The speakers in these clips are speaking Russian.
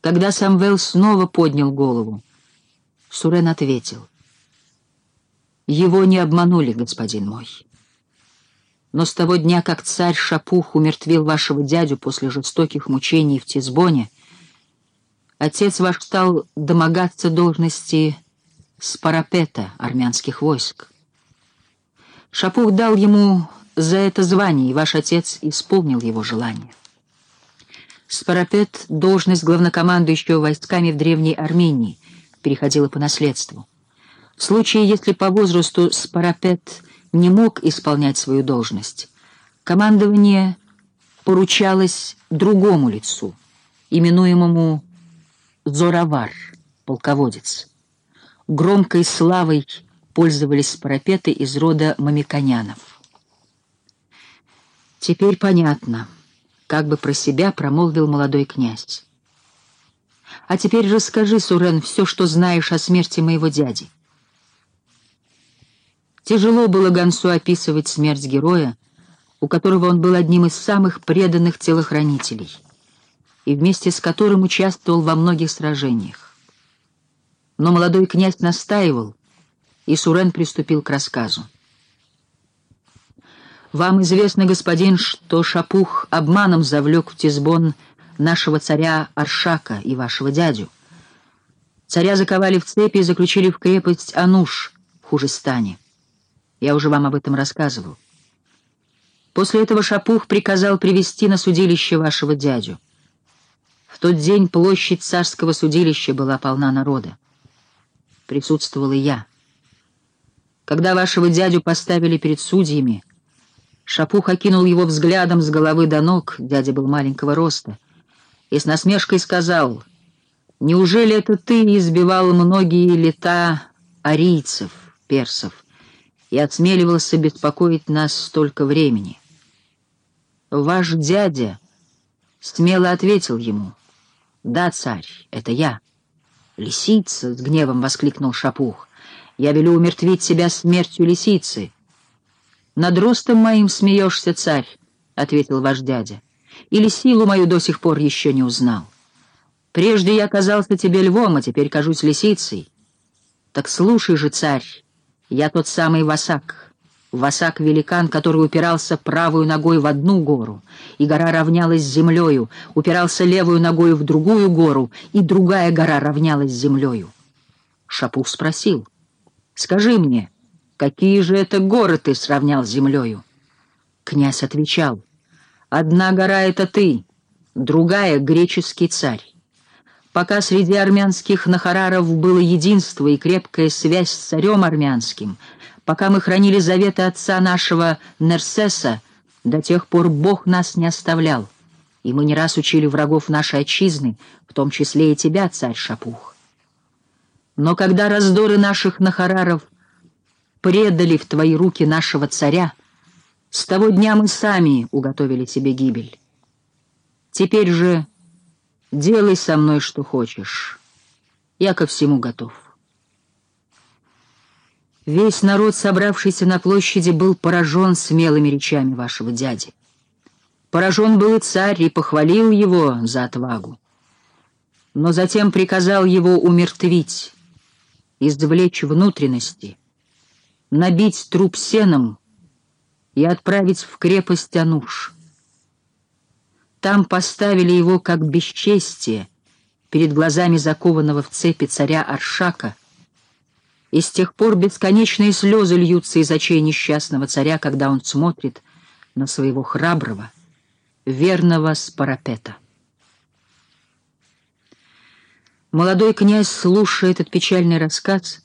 Когда Самвел снова поднял голову, Сурен ответил. «Его не обманули, господин мой. Но с того дня, как царь Шапух умертвил вашего дядю после жестоких мучений в Тизбоне, отец ваш стал домогаться должности спарапета армянских войск. Шапух дал ему за это звание, и ваш отец исполнил его желание. Спарапет — должность главнокомандующего войсками в Древней Армении, переходила по наследству. В случае, если по возрасту Спарапет не мог исполнять свою должность, командование поручалось другому лицу, именуемому Зоровар, полководец. Громкой славой пользовались спарапеты из рода мамиконянов. Теперь понятно — как бы про себя промолвил молодой князь. «А теперь расскажи, Сурен, все, что знаешь о смерти моего дяди». Тяжело было Гансу описывать смерть героя, у которого он был одним из самых преданных телохранителей и вместе с которым участвовал во многих сражениях. Но молодой князь настаивал, и Сурен приступил к рассказу. Вам известно, господин, что Шапух обманом завлек в Тизбон нашего царя Аршака и вашего дядю. Царя заковали в цепи и заключили в крепость Ануш в Хужестане. Я уже вам об этом рассказывал. После этого Шапух приказал привести на судилище вашего дядю. В тот день площадь царского судилища была полна народа. Присутствовал и я. Когда вашего дядю поставили перед судьями, Шапух окинул его взглядом с головы до ног, дядя был маленького роста, и с насмешкой сказал, «Неужели это ты избивал многие лета арийцев, персов, и отсмеливался беспокоить нас столько времени?» «Ваш дядя», — смело ответил ему, «Да, царь, это я». «Лисица!» — с гневом воскликнул Шапух. «Я велю умертвить себя смертью лисицы». «Над ростом моим смеешься, царь», — ответил ваш дядя. «Или силу мою до сих пор еще не узнал. Прежде я казался тебе львом, а теперь кажусь лисицей. Так слушай же, царь, я тот самый Васак, Васак-великан, который упирался правой ногой в одну гору, и гора равнялась с землею, упирался левую ногой в другую гору, и другая гора равнялась с землею. Шапух спросил, «Скажи мне, — Какие же это горы ты сравнял с землею? Князь отвечал, одна гора — это ты, другая — греческий царь. Пока среди армянских нахараров было единство и крепкая связь с царем армянским, пока мы хранили заветы отца нашего Нерсеса, до тех пор Бог нас не оставлял, и мы не раз учили врагов нашей отчизны, в том числе и тебя, царь Шапух. Но когда раздоры наших нахараров предали в твои руки нашего царя, с того дня мы сами уготовили себе гибель. Теперь же делай со мной, что хочешь. Я ко всему готов. Весь народ, собравшийся на площади, был поражен смелыми речами вашего дяди. Поражен был и царь, и похвалил его за отвагу. Но затем приказал его умертвить, извлечь внутренности — набить труп сеном и отправить в крепость Ануш. Там поставили его как бесчестие перед глазами закованного в цепи царя Аршака, и с тех пор бесконечные слезы льются из очей несчастного царя, когда он смотрит на своего храброго, верного спарапета. Молодой князь, слушая этот печальный рассказ,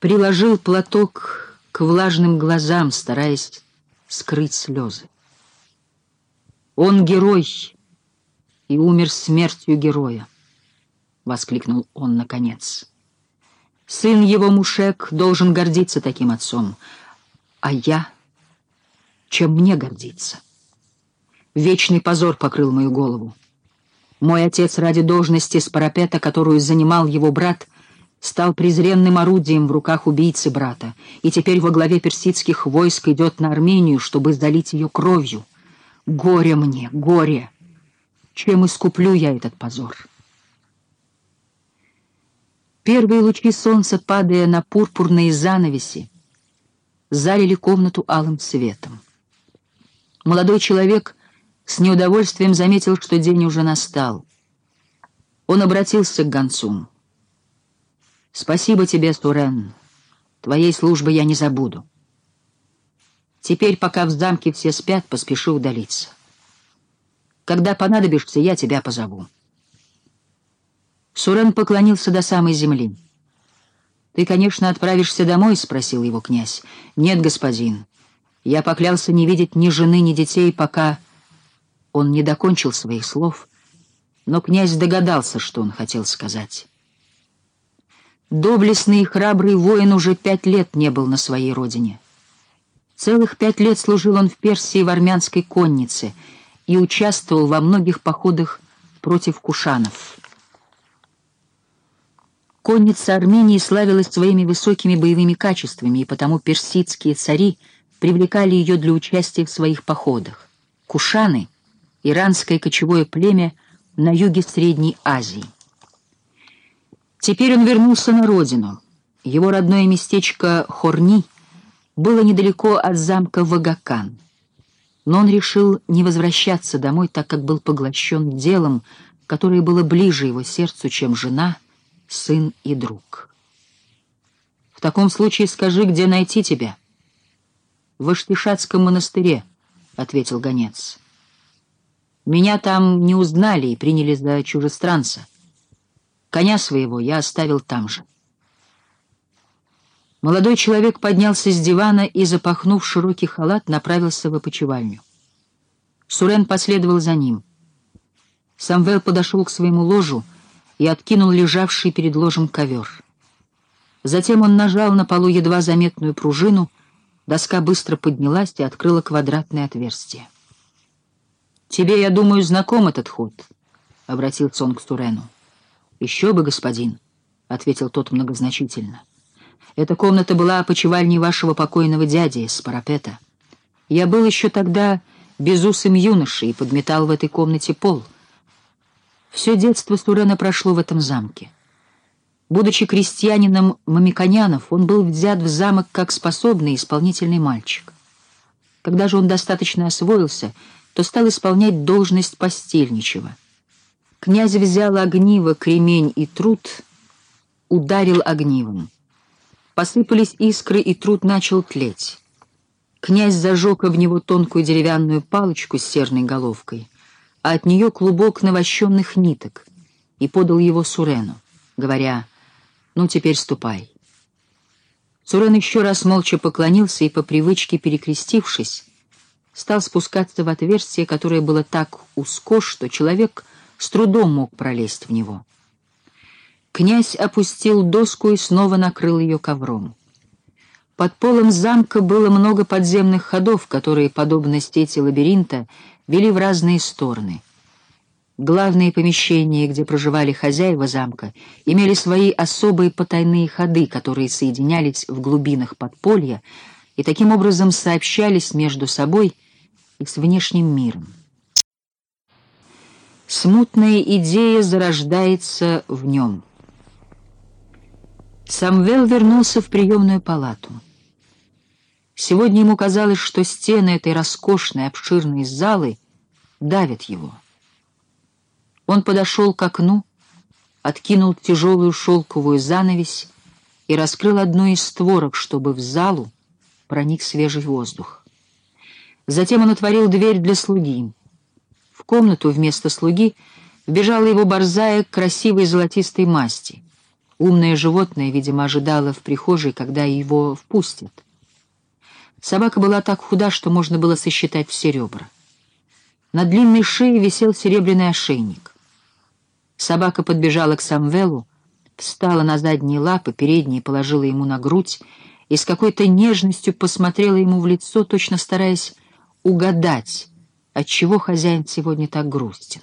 приложил платок к влажным глазам, стараясь скрыть слезы. «Он герой и умер смертью героя», — воскликнул он наконец. «Сын его Мушек должен гордиться таким отцом, а я... Чем мне гордиться?» Вечный позор покрыл мою голову. Мой отец ради должности с парапета, которую занимал его брат — стал презренным орудием в руках убийцы брата, и теперь во главе персидских войск идет на Армению, чтобы залить ее кровью. Горе мне, горе! Чем искуплю я этот позор? Первые лучи солнца, падая на пурпурные занавеси, залили комнату алым светом. Молодой человек с неудовольствием заметил, что день уже настал. Он обратился к гонцу. «Спасибо тебе, Сурен. Твоей службы я не забуду. Теперь, пока в замке все спят, поспеши удалиться. Когда понадобишься, я тебя позову». Сурен поклонился до самой земли. «Ты, конечно, отправишься домой?» — спросил его князь. «Нет, господин. Я поклялся не видеть ни жены, ни детей, пока...» Он не докончил своих слов, но князь догадался, что он хотел сказать. Доблестный и храбрый воин уже пять лет не был на своей родине. Целых пять лет служил он в Персии в армянской коннице и участвовал во многих походах против кушанов. Конница Армении славилась своими высокими боевыми качествами, и потому персидские цари привлекали ее для участия в своих походах. Кушаны — иранское кочевое племя на юге Средней Азии. Теперь он вернулся на родину. Его родное местечко Хорни было недалеко от замка Вагакан. Но он решил не возвращаться домой, так как был поглощен делом, которое было ближе его сердцу, чем жена — сын и друг. В таком случае скажи, где найти тебя? В Аштишатском монастыре, — ответил гонец. Меня там не узнали и приняли за чужестранца. Коня своего я оставил там же. Молодой человек поднялся с дивана и, запахнув широкий халат, направился в опочивальню. Сурен последовал за ним. Самвел подошел к своему ложу, — и откинул лежавший перед ложем ковер. Затем он нажал на полу едва заметную пружину, доска быстро поднялась и открыла квадратное отверстие. «Тебе, я думаю, знаком этот ход», — обратился он к Сурену. «Еще бы, господин», — ответил тот многозначительно. «Эта комната была опочивальней вашего покойного дяди с парапета. Я был еще тогда безусым юношей и подметал в этой комнате пол». Все детство Сурена прошло в этом замке. Будучи крестьянином Мамиконянов, он был взят в замок как способный исполнительный мальчик. Когда же он достаточно освоился, то стал исполнять должность постельничего. Князь взял огниво, кремень и труд, ударил огнивом. Посыпались искры, и труд начал тлеть. Князь зажег в него тонкую деревянную палочку с серной головкой — а от нее клубок навощенных ниток, и подал его Сурену, говоря, «Ну, теперь ступай». Сурен еще раз молча поклонился и, по привычке перекрестившись, стал спускаться в отверстие, которое было так узко, что человек с трудом мог пролезть в него. Князь опустил доску и снова накрыл ее ковром. Под полом замка было много подземных ходов, которые, подобно стети лабиринта, вели в разные стороны. Главные помещения, где проживали хозяева замка, имели свои особые потайные ходы, которые соединялись в глубинах подполья и таким образом сообщались между собой и с внешним миром. Смутная идея зарождается в нем. Самвел вернулся в приемную палату. Сегодня ему казалось, что стены этой роскошной, обширной залы давят его. Он подошел к окну, откинул тяжелую шелковую занавесь и раскрыл одну из створок, чтобы в залу проник свежий воздух. Затем он отворил дверь для слуги. Комнату вместо слуги вбежала его борзая красивой золотистой масти. Умное животное, видимо, ожидало в прихожей, когда его впустят. Собака была так худа, что можно было сосчитать все ребра. На длинной шее висел серебряный ошейник. Собака подбежала к Самвелу, встала на задние лапы, передние положила ему на грудь и с какой-то нежностью посмотрела ему в лицо, точно стараясь угадать, отчего хозяин сегодня так грустен.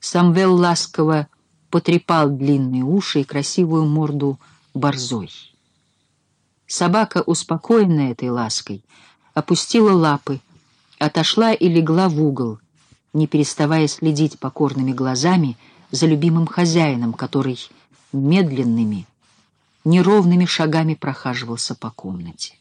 Самвел ласково потрепал длинные уши и красивую морду борзой. Собака, успокоенная этой лаской, опустила лапы, отошла и легла в угол, не переставая следить покорными глазами за любимым хозяином, который медленными, неровными шагами прохаживался по комнате.